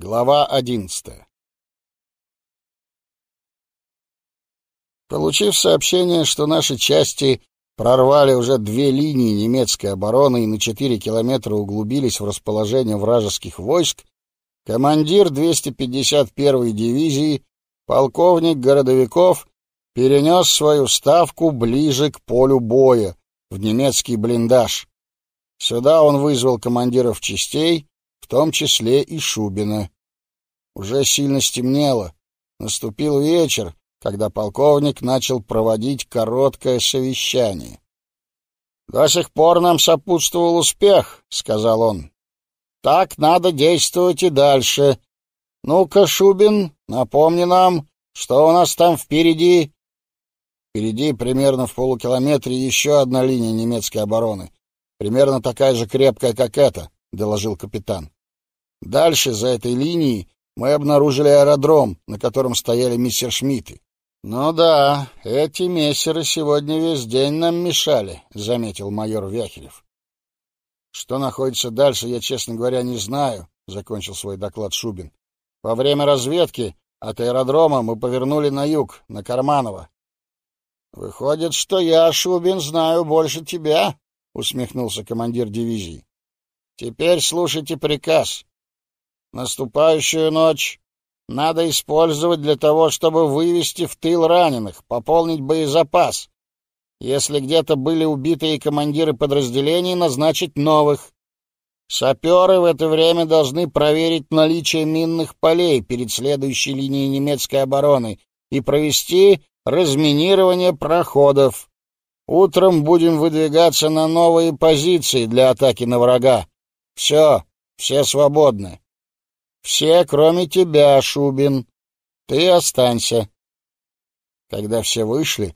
Глава одиннадцатая. Получив сообщение, что наши части прорвали уже две линии немецкой обороны и на четыре километра углубились в расположение вражеских войск, командир 251-й дивизии, полковник Городовиков, перенес свою ставку ближе к полю боя, в немецкий блиндаж. Сюда он вызвал командиров частей, в том числе и Шубина. Уже сильно стемнело. Наступил вечер, когда полковник начал проводить короткое совещание. «До сих пор нам сопутствовал успех», — сказал он. «Так надо действовать и дальше. Ну-ка, Шубин, напомни нам, что у нас там впереди?» Впереди, примерно в полукилометре, еще одна линия немецкой обороны. Примерно такая же крепкая, как эта, — доложил капитан. Дальше, за этой линией, мы обнаружили аэродром, на котором стояли мистер Шмидты. Ну да, эти мессеры сегодня весь день нам мешали, заметил майор Вяхерев. Что находится дальше, я, честно говоря, не знаю, закончил свой доклад Шубин. Во время разведки от аэродрома мы повернули на юг, на Карманово. Выходит, что я, Шубин, знаю больше тебя, усмехнулся командир дивизии. Теперь слушайте приказ. Наступающую ночь надо использовать для того, чтобы вывести в тыл раненых, пополнить боезапас. Если где-то были убитые командиры подразделений, назначить новых. Саперы в это время должны проверить наличие минных полей перед следующей линией немецкой обороны и провести разминирование проходов. Утром будем выдвигаться на новые позиции для атаки на врага. Все, все свободны. Все, кроме тебя, Шубин. Ты останься. Когда все вышли,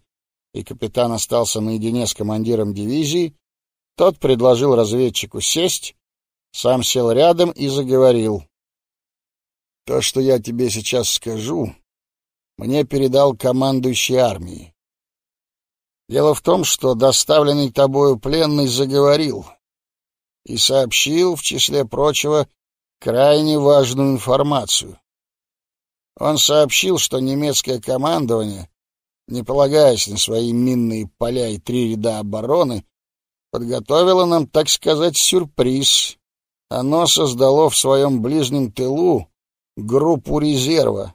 и капитан остался наедине с командиром дивизии, тот предложил разведчику сесть, сам сел рядом и заговорил. То, что я тебе сейчас скажу, мне передал командующий армией. Дело в том, что доставленный тобою пленный заговорил и сообщил, в числе прочего, крайне важную информацию. Он сообщил, что немецкое командование, не полагаясь на свои минные поля и три ряда обороны, подготовило нам, так сказать, сюрприз. Оно создало в своем ближнем тылу группу резерва.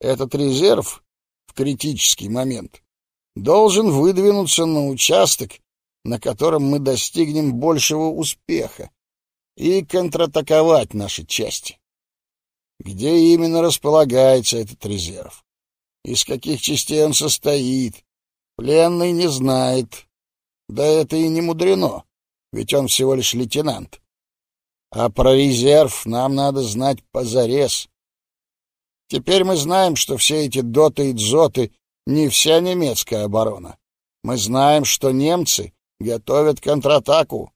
Этот резерв в критический момент должен выдвинуться на участок, на котором мы достигнем большего успеха и контратаковать наши части. Где именно располагается этот резерв? Из каких частей он состоит? Пленный не знает. Да это и не мудрено, ведь он всего лишь лейтенант. А про резерв нам надо знать позарез. Теперь мы знаем, что все эти доты и дзоты не вся немецкая оборона. Мы знаем, что немцы готовят контратаку,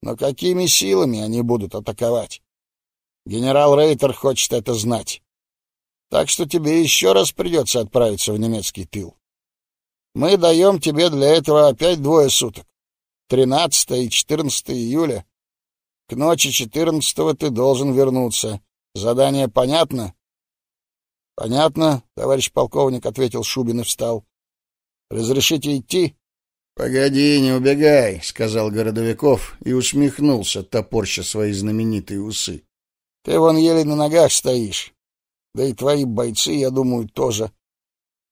но какими силами они будут атаковать? Генерал Рейтер хочет это знать. Так что тебе еще раз придется отправиться в немецкий тыл. Мы даем тебе для этого опять двое суток. 13 и 14 июля. К ночи 14 ты должен вернуться. Задание понятно? — Понятно, товарищ полковник, — ответил Шубин и встал. — Разрешите идти? — Погоди, не убегай, — сказал Городовиков и усмехнулся, топорща свои знаменитые усы. — Ты вон еле на ногах стоишь. Да и твои бойцы, я думаю, тоже.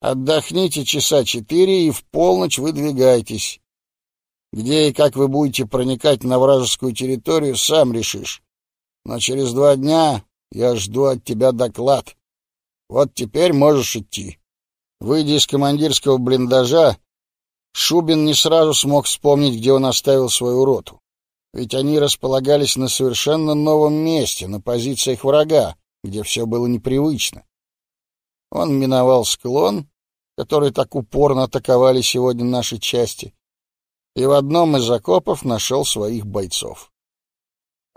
Отдохните часа четыре и в полночь выдвигайтесь. Где и как вы будете проникать на вражескую территорию, сам решишь. Но через два дня я жду от тебя доклад. Вот теперь можешь идти. Выйдя из командирского блиндажа, Шубин не сразу смог вспомнить, где он оставил свою роту. Ведь они располагались на совершенно новом месте, на позициях врага, где все было непривычно. Он миновал склон, который так упорно атаковали сегодня наши части, и в одном из окопов нашел своих бойцов.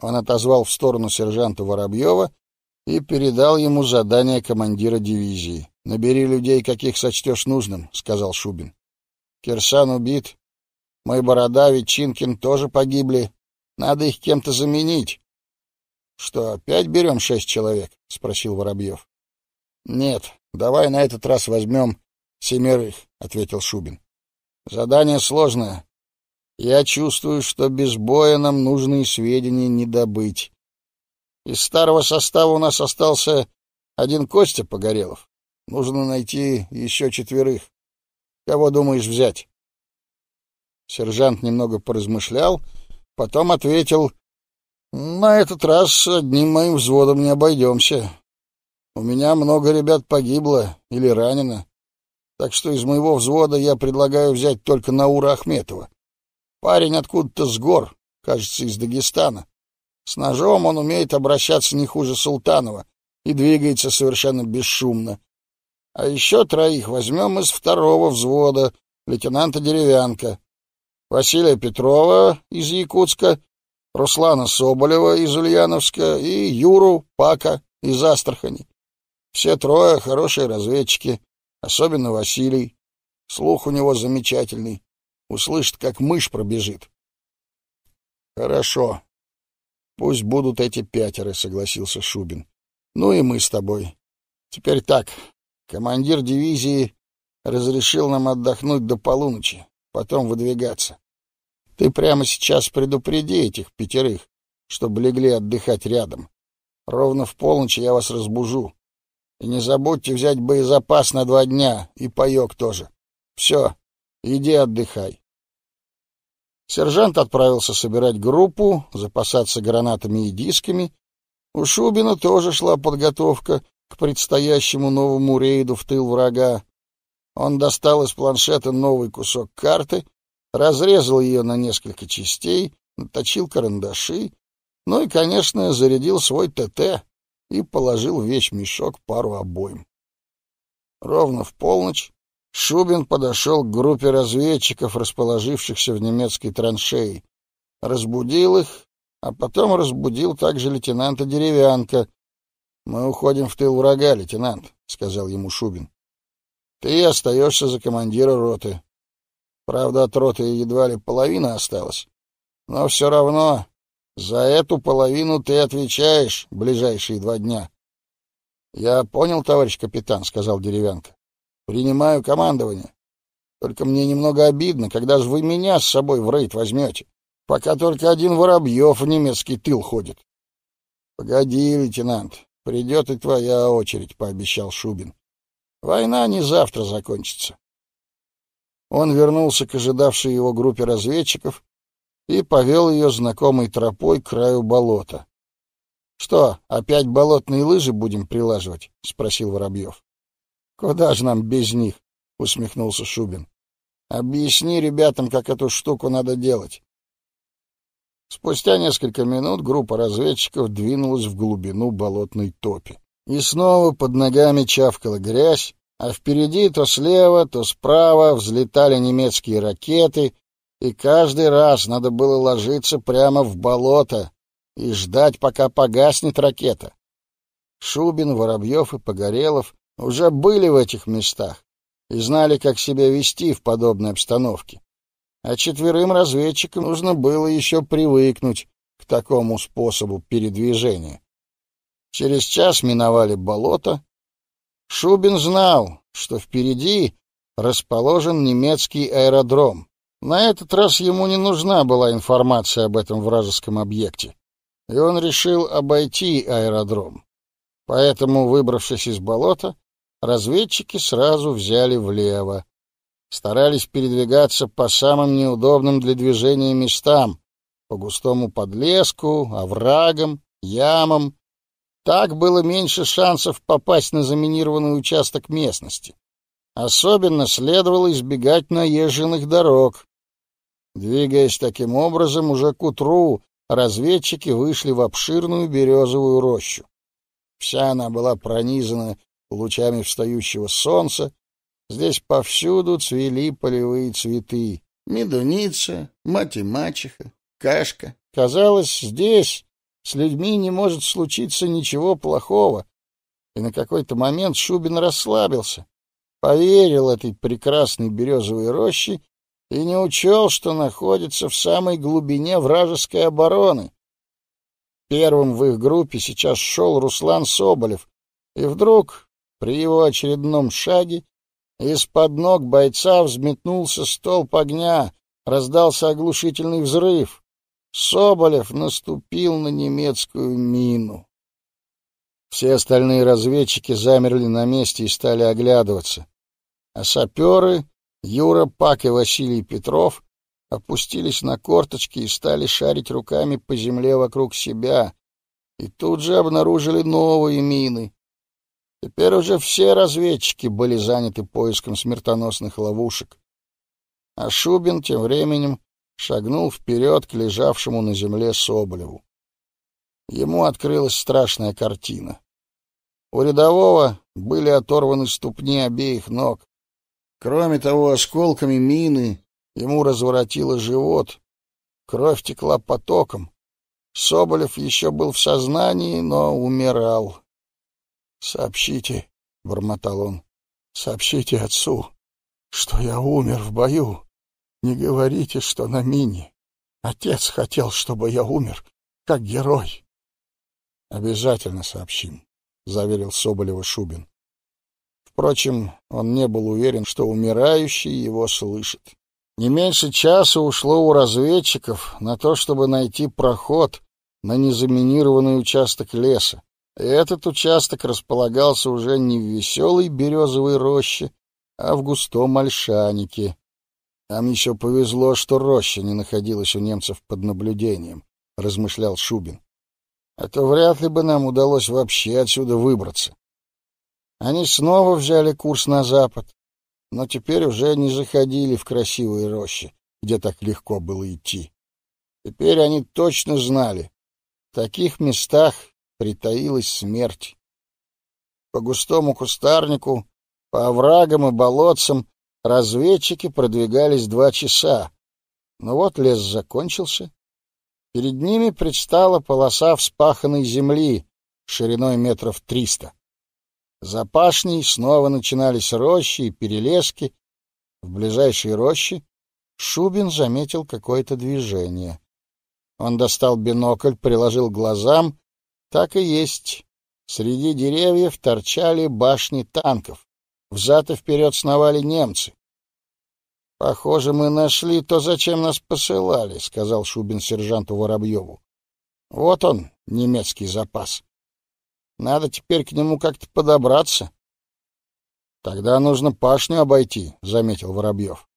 Он отозвал в сторону сержанта Воробьева и передал ему задание командира дивизии. «Набери людей, каких сочтешь нужным», — сказал Шубин. Кирсан убит. Мой борода, Ветчинкин тоже погибли. Надо их кем-то заменить. — что, опять берем шесть человек? — спросил Воробьев. — Нет, давай на этот раз возьмем семерых, — ответил Шубин. — Задание сложное. Я чувствую, что без боя нам нужные сведения не добыть. Из старого состава у нас остался один Костя Погорелов. Нужно найти еще четверых. Кого думаешь взять? Сержант немного поразмышлял, потом ответил, «На этот раз одним моим взводом не обойдемся. У меня много ребят погибло или ранено, так что из моего взвода я предлагаю взять только Наура Ахметова. Парень откуда-то с гор, кажется, из Дагестана. С ножом он умеет обращаться не хуже Султанова и двигается совершенно бесшумно. А еще троих возьмем из второго взвода, лейтенанта Деревянка. Василия Петрова из Якутска, Руслана Соболева из Ульяновска и Юру Пака из Астрахани. Все трое хорошие разведчики, особенно Василий. Слух у него замечательный. Услышит, как мышь пробежит. Хорошо. Пусть будут эти пятеро, согласился Шубин. Ну и мы с тобой. Теперь так. Командир дивизии разрешил нам отдохнуть до полуночи потом выдвигаться. Ты прямо сейчас предупреди этих пятерых, чтобы легли отдыхать рядом. Ровно в полночь я вас разбужу. И не забудьте взять боезапас на два дня и паёк тоже. Все, иди отдыхай. Сержант отправился собирать группу, запасаться гранатами и дисками. У Шубина тоже шла подготовка к предстоящему новому рейду в тыл врага. Он достал из планшета новый кусок карты, разрезал ее на несколько частей, наточил карандаши, ну и, конечно, зарядил свой ТТ и положил в вещмешок пару обоим. Ровно в полночь Шубин подошел к группе разведчиков, расположившихся в немецкой траншеи, разбудил их, а потом разбудил также лейтенанта Деревянка. — Мы уходим в тыл врага, лейтенант, — сказал ему Шубин. Ты остаешься за командира роты. Правда, от роты едва ли половина осталась. Но все равно за эту половину ты отвечаешь ближайшие два дня. — Я понял, товарищ капитан, — сказал Деревянка. — Принимаю командование. Только мне немного обидно, когда же вы меня с собой в рейд возьмете, пока только один Воробьев в немецкий тыл ходит. — Погоди, лейтенант, придет и твоя очередь, — пообещал Шубин. Война не завтра закончится. Он вернулся к ожидавшей его группе разведчиков и повел ее знакомой тропой к краю болота. — Что, опять болотные лыжи будем прилаживать? — спросил Воробьев. — Куда же нам без них? — усмехнулся Шубин. — Объясни ребятам, как эту штуку надо делать. Спустя несколько минут группа разведчиков двинулась в глубину болотной топи. И снова под ногами чавкала грязь, а впереди то слева, то справа взлетали немецкие ракеты, и каждый раз надо было ложиться прямо в болото и ждать, пока погаснет ракета. Шубин, Воробьев и Погорелов уже были в этих местах и знали, как себя вести в подобной обстановке. А четверым разведчикам нужно было еще привыкнуть к такому способу передвижения. Через час миновали болото. Шубин знал, что впереди расположен немецкий аэродром. На этот раз ему не нужна была информация об этом вражеском объекте, и он решил обойти аэродром. Поэтому, выбравшись из болота, разведчики сразу взяли влево. Старались передвигаться по самым неудобным для движения местам, по густому подлеску, оврагам, ямам так было меньше шансов попасть на заминированный участок местности. Особенно следовало избегать наезженных дорог. Двигаясь таким образом, уже к утру разведчики вышли в обширную березовую рощу. Вся она была пронизана лучами встающего солнца. Здесь повсюду цвели полевые цветы. Медуница, мать и мачеха, кашка. Казалось, здесь с людьми не может случиться ничего плохого. И на какой-то момент Шубин расслабился, поверил этой прекрасной березовой роще и не учел, что находится в самой глубине вражеской обороны. Первым в их группе сейчас шел Руслан Соболев, и вдруг, при его очередном шаге, из-под ног бойца взметнулся столб огня, раздался оглушительный взрыв. Соболев наступил на немецкую мину. Все остальные разведчики замерли на месте и стали оглядываться. А саперы, Юра Пак и Василий Петров, опустились на корточки и стали шарить руками по земле вокруг себя, и тут же обнаружили новые мины. Теперь уже все разведчики были заняты поиском смертоносных ловушек. А Шубин тем временем шагнул вперед к лежавшему на земле Соболеву. Ему открылась страшная картина. У рядового были оторваны ступни обеих ног. Кроме того, осколками мины Ему разворотило живот, кровь текла потоком. Соболев еще был в сознании, но умирал. «Сообщите», — бормотал он, — «сообщите отцу, что я умер в бою. Не говорите, что на мине. Отец хотел, чтобы я умер, как герой». «Обязательно сообщим», — заверил Соболева Шубин. Впрочем, он не был уверен, что умирающий его слышит. Не меньше часа ушло у разведчиков на то, чтобы найти проход на незаминированный участок леса. Этот участок располагался уже не в веселой березовой роще, а в густом мальшанике. Там еще повезло, что роща не находилась у немцев под наблюдением, — размышлял Шубин. А то вряд ли бы нам удалось вообще отсюда выбраться. Они снова взяли курс на запад, но теперь уже не заходили в красивые рощи, где так легко было идти. Теперь они точно знали, в таких местах притаилась смерть. По густому кустарнику, по оврагам и болотцам разведчики продвигались два часа. Но вот лес закончился. Перед ними предстала полоса вспаханной земли шириной метров триста. За пашней снова начинались рощи и перелески. В ближайшей роще Шубин заметил какое-то движение. Он достал бинокль, приложил глазам. Так и есть. Среди деревьев торчали башни танков. Взад и вперед сновали немцы. — Похоже, мы нашли то, зачем нас посылали, — сказал Шубин сержанту Воробьеву. — Вот он, немецкий запас. Надо теперь к нему как-то подобраться. Тогда нужно пашню обойти, заметил Воробьев.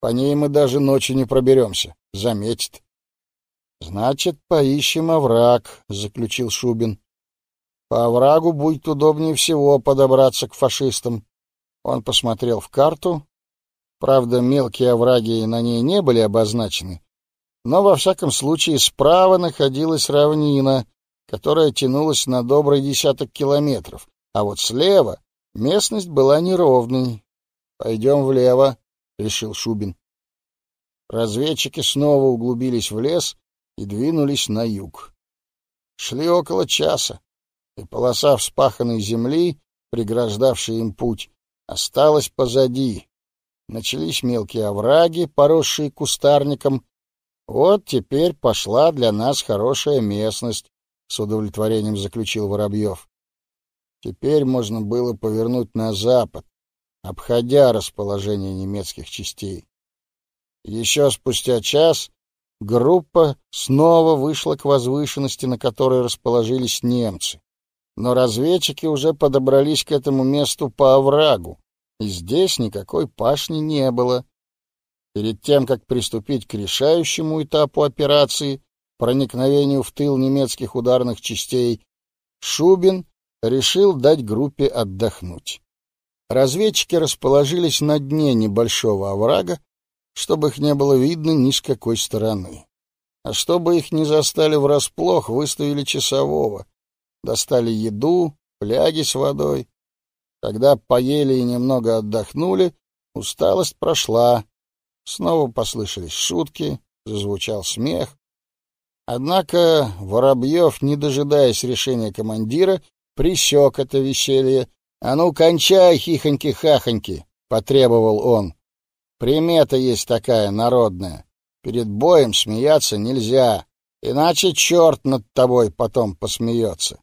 По ней мы даже ночью не проберемся. Заметит. Значит, поищем овраг, заключил Шубин. По оврагу будет удобнее всего подобраться к фашистам. Он посмотрел в карту. Правда, мелкие овраги на ней не были обозначены, но во всяком случае справа находилась равнина, которая тянулась на добрый десяток километров, а вот слева местность была неровной. «Пойдем влево», — решил Шубин. Разведчики снова углубились в лес и двинулись на юг. Шли около часа, и полоса вспаханной земли, преграждавшая им путь, осталась позади. Начались мелкие овраги, поросшие кустарником. Вот теперь пошла для нас хорошая местность, — с удовлетворением заключил Воробьев. Теперь можно было повернуть на запад, обходя расположение немецких частей. Еще спустя час группа снова вышла к возвышенности, на которой расположились немцы. Но разведчики уже подобрались к этому месту по оврагу, и здесь никакой пашни не было. Перед тем, как приступить к решающему этапу операции, проникновению в тыл немецких ударных частей, Шубин решил дать группе отдохнуть. Разведчики расположились на дне небольшого оврага, чтобы их не было видно ни с какой стороны. А чтобы их не застали врасплох, выставили часового. Достали еду, фляги с водой. Когда поели и немного отдохнули, усталость прошла. Снова послышались шутки, зазвучал смех. Однако Воробьев, не дожидаясь решения командира, присек это веселье. — А ну, кончай, хихоньки-хахоньки! — потребовал он. — Примета есть такая, народная. Перед боем смеяться нельзя. Иначе черт над тобой потом посмеется.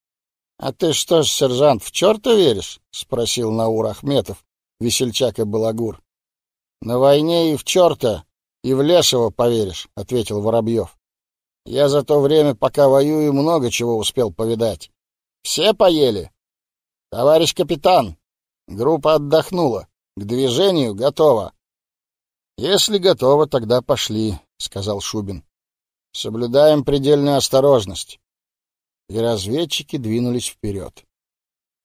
— А ты что ж, сержант, в черта веришь? — спросил Наур Ахметов, весельчак и балагур. — На войне и в черта, и в лешего поверишь, — ответил Воробьев. — Я за то время, пока воюю, много чего успел повидать. Все поели? — Товарищ капитан, группа отдохнула. К движению готова. — Если готова, тогда пошли, — сказал Шубин. — Соблюдаем предельную осторожность. И разведчики двинулись вперед.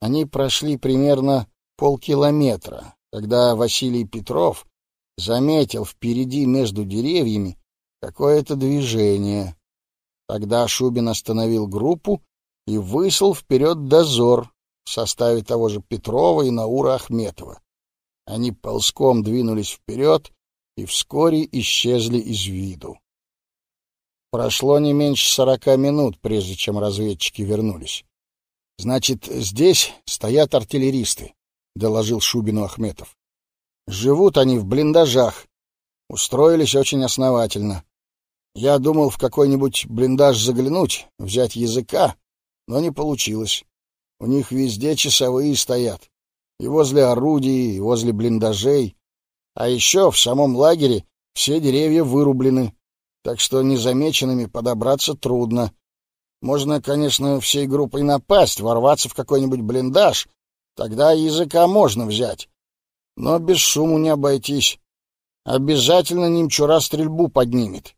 Они прошли примерно полкилометра, когда Василий Петров заметил впереди между деревьями какое-то движение. Тогда Шубин остановил группу и выслал вперед дозор в составе того же Петрова и Наура Ахметова. Они ползком двинулись вперед и вскоре исчезли из виду. Прошло не меньше сорока минут, прежде чем разведчики вернулись. — Значит, здесь стоят артиллеристы, — доложил Шубину Ахметов. — Живут они в блиндажах. Устроились очень основательно. Я думал в какой-нибудь блиндаж заглянуть, взять языка, но не получилось. У них везде часовые стоят. И возле орудий, и возле блиндажей. А еще в самом лагере все деревья вырублены, так что незамеченными подобраться трудно. Можно, конечно, всей группой напасть, ворваться в какой-нибудь блиндаж. Тогда языка можно взять. Но без шуму не обойтись. Обязательно немчура стрельбу поднимет.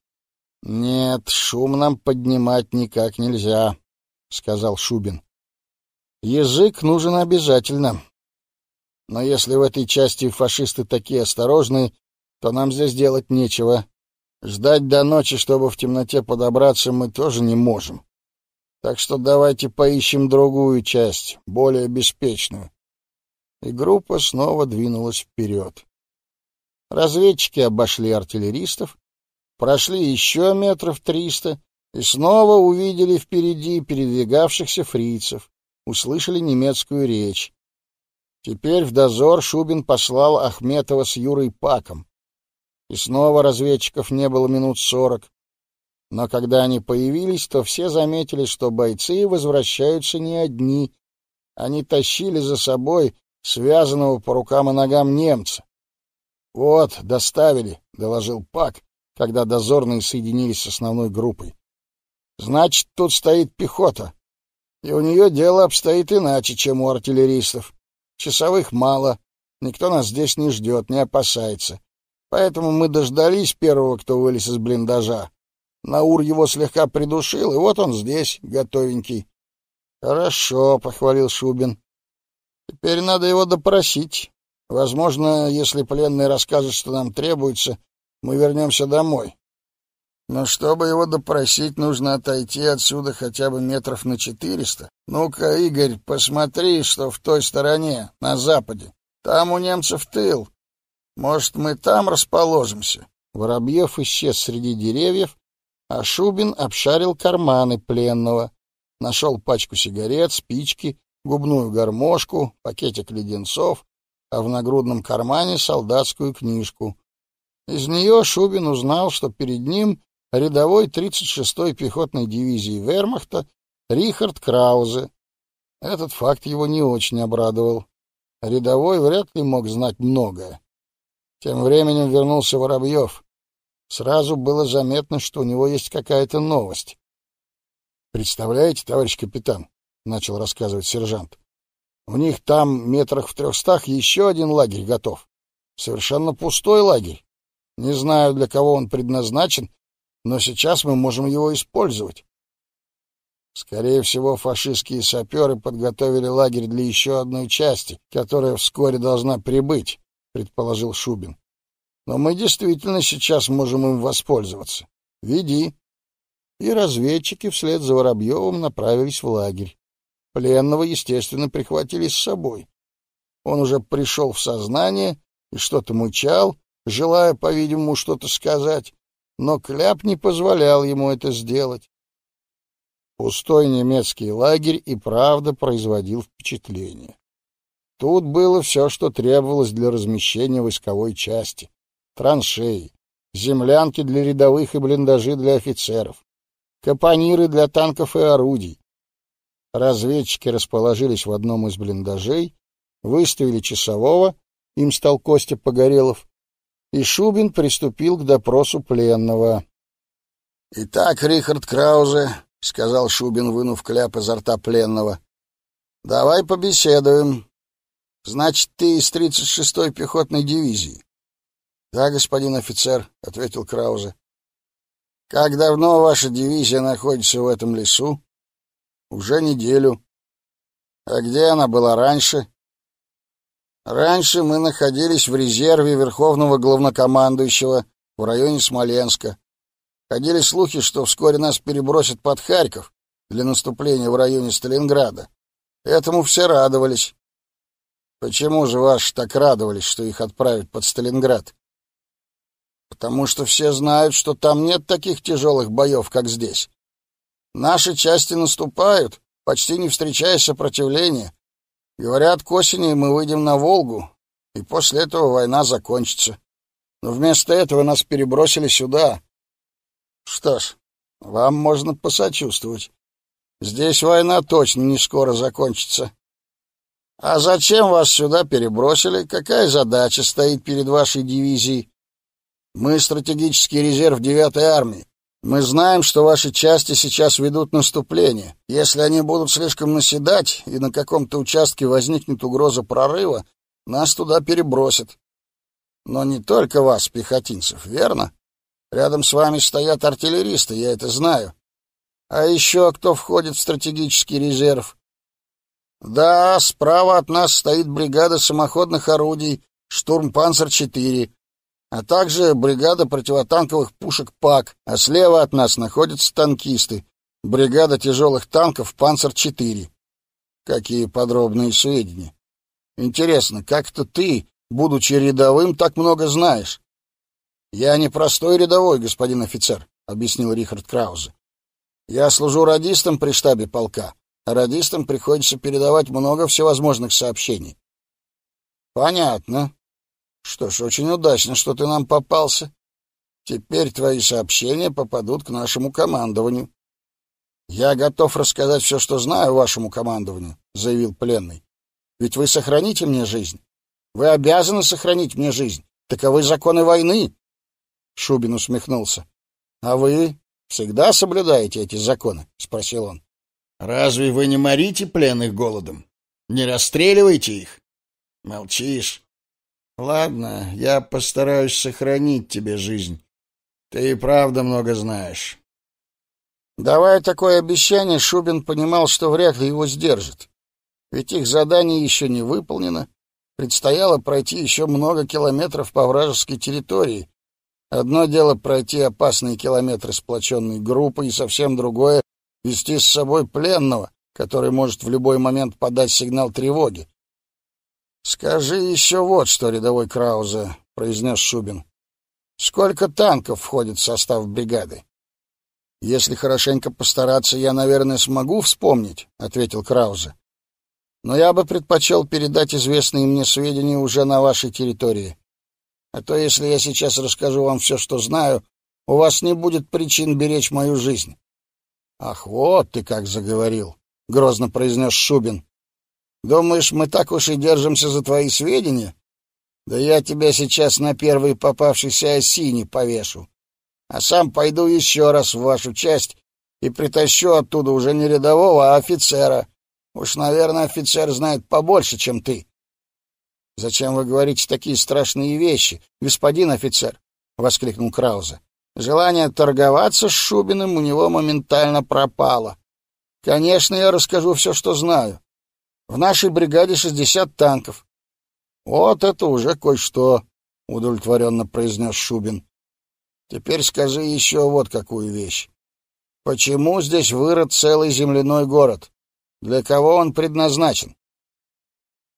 — Нет, шум нам поднимать никак нельзя, — сказал Шубин. — Язык нужен обязательно. Но если в этой части фашисты такие осторожные, то нам здесь делать нечего. Ждать до ночи, чтобы в темноте подобраться, мы тоже не можем. Так что давайте поищем другую часть, более беспечную. И группа снова двинулась вперед. Разведчики обошли артиллеристов, прошли еще метров триста и снова увидели впереди передвигавшихся фрицев, услышали немецкую речь. Теперь в дозор Шубин послал Ахметова с Юрой Паком. И снова разведчиков не было минут сорок. Но когда они появились, то все заметили, что бойцы возвращаются не одни. Они тащили за собой связанного по рукам и ногам немца. — Вот, доставили, — доложил Пак, когда дозорные соединились с основной группой. — Значит, тут стоит пехота. И у нее дело обстоит иначе, чем у артиллеристов. Часовых мало, никто нас здесь не ждет, не опасается. Поэтому мы дождались первого, кто вылез из блиндажа. Наур его слегка придушил, и вот он здесь, готовенький. — Хорошо, — похвалил Шубин. — Теперь надо его допросить. Возможно, если пленный расскажет, что нам требуется, мы вернемся домой. Но чтобы его допросить, нужно отойти отсюда хотя бы метров на четыреста. Ну-ка, Игорь, посмотри, что в той стороне, на западе. Там у немцев тыл. Может, мы там расположимся? Воробьев исчез среди деревьев, а Шубин обшарил карманы пленного. Нашел пачку сигарет, спички, губную гармошку, пакетик леденцов, а в нагрудном кармане солдатскую книжку. Из нее Шубин узнал, что перед ним рядовой 36-й пехотной дивизии Вермахта Рихард Краузе. Этот факт его не очень обрадовал. Рядовой вряд ли мог знать многое. Тем временем вернулся Воробьев. Сразу было заметно, что у него есть какая-то новость. «Представляете, товарищ капитан?» — начал рассказывать сержант. «У них там метрах в трехстах еще один лагерь готов. Совершенно пустой лагерь. Не знаю, для кого он предназначен, но сейчас мы можем его использовать. Скорее всего, фашистские саперы подготовили лагерь для еще одной части, которая вскоре должна прибыть, предположил Шубин. Но мы действительно сейчас можем им воспользоваться. Веди. И разведчики вслед за Воробьевым направились в лагерь. Пленного, естественно, прихватили с собой. Он уже пришел в сознание и что-то мычал, желая, по-видимому, что-то сказать, но кляп не позволял ему это сделать. Пустой немецкий лагерь и правда производил впечатление. Тут было все, что требовалось для размещения войсковой части. Траншеи, землянки для рядовых и блиндажи для офицеров. капониры для танков и орудий. Разведчики расположились в одном из блиндажей, выставили часового, им стал Костя Погорелов, и Шубин приступил к допросу пленного. — Итак, Рихард Краузе, — сказал Шубин, вынув кляп изо рта пленного, — давай побеседуем. Значит, ты из 36-й пехотной дивизии? — Да, господин офицер, — ответил Краузе. — Как давно ваша дивизия находится в этом лесу? — Уже неделю. — А где она была раньше? — Раньше мы находились в резерве Верховного Главнокомандующего в районе Смоленска. Ходили слухи, что вскоре нас перебросят под Харьков для наступления в районе Сталинграда. Этому все радовались. Почему же ваши так радовались, что их отправят под Сталинград? Потому что все знают, что там нет таких тяжелых боев, как здесь. Наши части наступают, почти не встречая сопротивления. Говорят, к осени мы выйдем на Волгу, и после этого война закончится. Но вместо этого нас перебросили сюда. Что ж, вам можно посочувствовать. Здесь война точно не скоро закончится. А зачем вас сюда перебросили? Какая задача стоит перед вашей дивизией? Мы стратегический резерв 9-й армии. Мы знаем, что ваши части сейчас ведут наступление. Если они будут слишком наседать и на каком-то участке возникнет угроза прорыва, нас туда перебросят. Но не только вас, пехотинцев, верно? Рядом с вами стоят артиллеристы, я это знаю. А еще кто входит в стратегический резерв? Да, справа от нас стоит бригада самоходных орудий «Штурмпанцер-4», а также бригада противотанковых пушек ПАК, а слева от нас находятся танкисты, бригада тяжелых танков «Панцер-4». Какие подробные сведения. Интересно, как то ты, будучи рядовым, так много знаешь? Я не простой рядовой, господин офицер, объяснил Рихард Краузе. Я служу радистом при штабе полка, а радистам приходится передавать много всевозможных сообщений. Понятно. Что ж, очень удачно, что ты нам попался. Теперь твои сообщения попадут к нашему командованию. Я готов рассказать все, что знаю вашему командованию, заявил пленный. Ведь вы сохраните мне жизнь. Вы обязаны сохранить мне жизнь. Таковы законы войны. Шубин усмехнулся. А вы всегда соблюдаете эти законы, спросил он. Разве вы не морите пленных голодом? Не расстреливаете их? Молчишь. Ладно, я постараюсь сохранить тебе жизнь. Ты и правда много знаешь. Давая такое обещание, Шубин понимал, что вряд ли его сдержит. Ведь их задание еще не выполнено. Предстояло пройти еще много километров по вражеской территории. Одно дело пройти опасные километры сплоченной группой, и совсем другое — вести с собой пленного, который может в любой момент подать сигнал тревоги. Скажи еще вот что, рядовой Краузе, произнес Шубин. Сколько танков входит в состав бригады? Если хорошенько постараться, я, наверное, смогу вспомнить, ответил Краузе. Но я бы предпочел передать известные мне сведения уже на вашей территории. А то если я сейчас расскажу вам все, что знаю, у вас не будет причин беречь мою жизнь. Ах, вот ты как заговорил, грозно произнес Шубин. Думаешь, мы так уж и держимся за твои сведения? Да я тебя сейчас на первой попавшейся осине повешу. А сам пойду еще раз в вашу часть и притащу оттуда уже не рядового, а офицера. Уж, наверное, офицер знает побольше, чем ты. Зачем вы говорите такие страшные вещи, господин офицер? воскликнул Краузе. Желание торговаться с Шубиным у него моментально пропало. Конечно, я расскажу все, что знаю. В нашей бригаде шестьдесят танков. Вот это уже кое-что, удовлетворенно произнес Шубин. Теперь скажи еще вот какую вещь. Почему здесь вырод целый земляной город? Для кого он предназначен?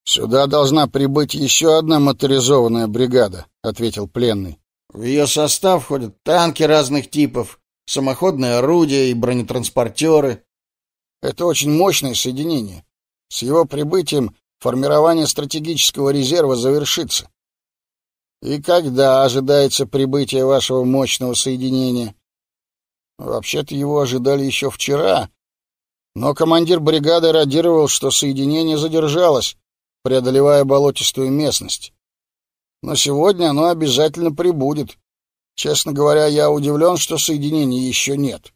Сюда должна прибыть еще одна моторизованная бригада, ответил пленный. В ее состав входят танки разных типов, самоходные орудия и бронетранспортеры. Это очень мощное соединение. С его прибытием формирование стратегического резерва завершится. И когда ожидается прибытие вашего мощного соединения? Вообще-то его ожидали еще вчера, но командир бригады радировал, что соединение задержалось, преодолевая болотистую местность. Но сегодня оно обязательно прибудет. Честно говоря, я удивлен, что соединения еще нет.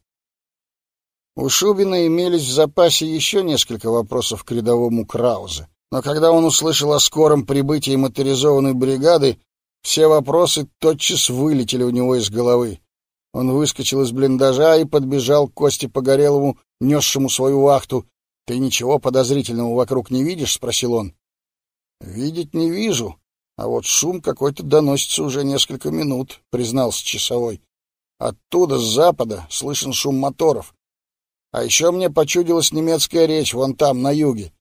У Шубина имелись в запасе еще несколько вопросов к рядовому Краузе, но когда он услышал о скором прибытии моторизованной бригады, все вопросы тотчас вылетели у него из головы. Он выскочил из блиндажа и подбежал к Косте Погорелову, несшему свою вахту. — Ты ничего подозрительного вокруг не видишь? — спросил он. — Видеть не вижу, а вот шум какой-то доносится уже несколько минут, — признался часовой. Оттуда, с запада, слышен шум моторов. А еще мне почудилась немецкая речь вон там, на юге.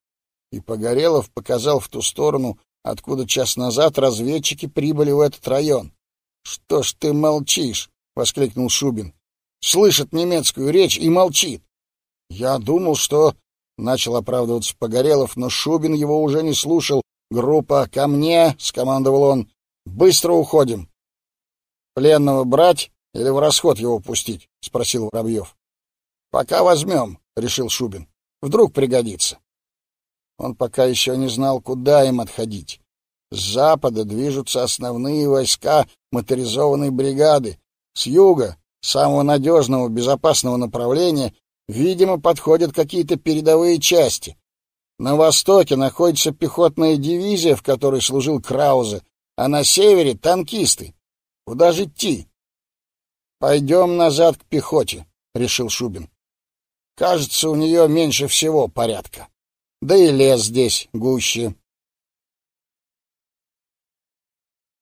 И Погорелов показал в ту сторону, откуда час назад разведчики прибыли в этот район. — Что ж ты молчишь? — воскликнул Шубин. — Слышит немецкую речь и молчит. — Я думал, что... — начал оправдываться Погорелов, но Шубин его уже не слушал. «Группа, ко мне!» — скомандовал он. «Быстро уходим!» «Пленного брать или в расход его пустить?» — спросил Воробьев. Пока возьмем, — решил Шубин. Вдруг пригодится. Он пока еще не знал, куда им отходить. С запада движутся основные войска моторизованной бригады. С юга, самого надежного, безопасного направления, видимо, подходят какие-то передовые части. На востоке находится пехотная дивизия, в которой служил Краузе, а на севере — танкисты. Куда же идти? — Пойдем назад к пехоте, — решил Шубин. Кажется, у нее меньше всего порядка. Да и лес здесь гуще.